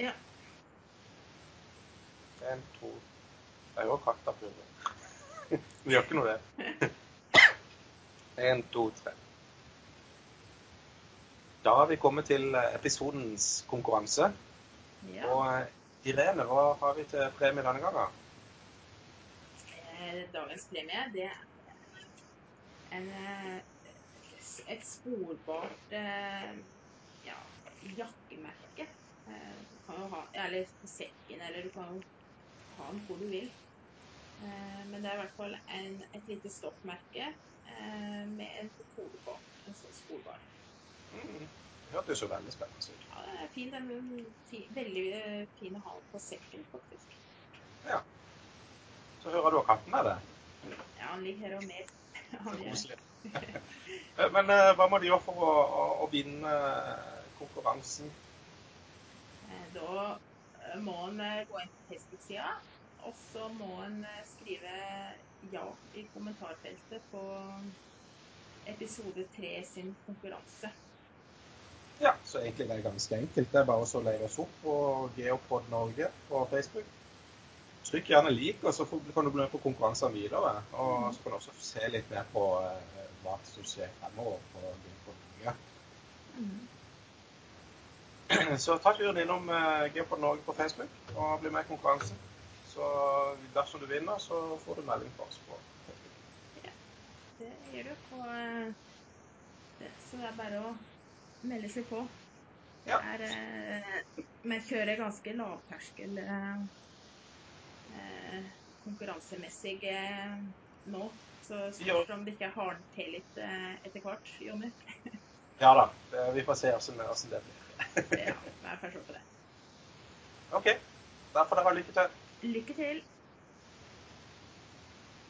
Ja. En, to er jo katta purre. Vi gjør ikke noe det. En, to, tre. Da har vi kommet til episodens konkurranse. ja. Og eh, Irene, hva har vi til premie denne gangen? Eh, Dagens premie, det er en, eh, et sporbart eh, ja, jakkemerke. Kan jo ha, eller sekken, eller du kan jo ha den hvor du vil. Eh, Men det er i hvert fall en, et lite stoffmerke eh, med en kode på. En sånn skolebarn. Mm. Det hørtes jo veldig spennende ut. Ja, det er fin, den er fi, veldig eh, fin å ha på sekken, faktisk. Ja. Så hører du at katten er det. Ja, han ligger her og mer. Det. Koselig. Eh, Men eh, hva må de gjøre for å, å, å vinne konkurransen? Da eh, må en eh, gå inn på Facebook-sida, og så må en eh, skrive ja i kommentarfeltet på episode tre sin konkurranse. Ja, så egentlig det er ganske enkelt. Det er bare å leie oss opp på Geopod Norge på Facebook. Trykk gjerne lik, og så kan du bli med på konkurransene videre. Og så kan du også se litt mer på hva som skjer fremover på Geopod Norge. Så ta turen innom eh, Geopod Norge på Facebook og bli med i konkurransen. Så dersom du vinner, så får du melding fra oss på Facebook. Det gjør du. Og, eh, det, så det er bare å melde seg på. Det Ja. er eh, Vi kjører ganske lavterskel eh, eh, konkurransemessig eh, nå. Så Ja. spørs om det ikke hardner til litt eh, etter hvert, Jonny. Ja da, vi får se hvordan det blir. Ja, jeg får se på det. OK. Da får dere ha lykke til. Lykke til.